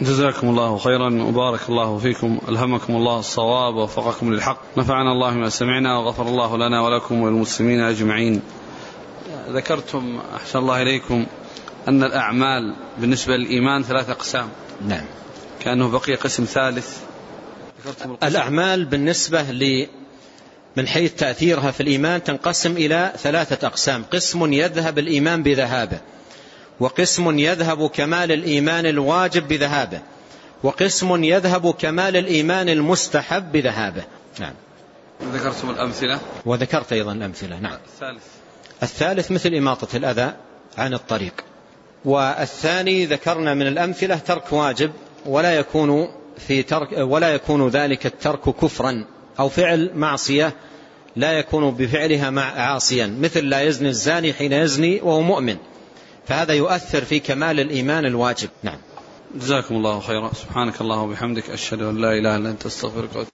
جزاكم الله خيرا وبارك الله فيكم ألهمكم الله الصواب ووفقكم للحق. نفعنا الله ما سمعنا وغفر الله لنا ولكم وللمسلمين أجمعين. ذكرتم أحسن الله إليكم أن الأعمال بالنسبة للإيمان ثلاثة أقسام. نعم. كأنه بقي قسم ثالث. الأعمال بالنسبة ل من حيث تأثيرها في الإيمان تنقسم إلى ثلاثة أقسام. قسم يذهب الإيمان بذهابه. وقسم يذهب كمال الإيمان الواجب بذهابه وقسم يذهب كمال الإيمان المستحب بذهابه. نعم. ذكرتم الأمثلة؟ وذكرت أيضا الأمثلة نعم. الثالث. الثالث مثل إماطة الأذى عن الطريق. والثاني ذكرنا من الأمثلة ترك واجب ولا يكون في ترك ولا يكون ذلك الترك كفرا أو فعل معصية لا يكون بفعلها مع عاصيا مثل لا يزني الزاني حين يزني وهو مؤمن. فهذا يؤثر في كمال الإيمان الواجب. نعم. جزاكم الله خيرا. سبحانك الله وبحمدك أشهد أن لا إله إلا أنت أستغفرك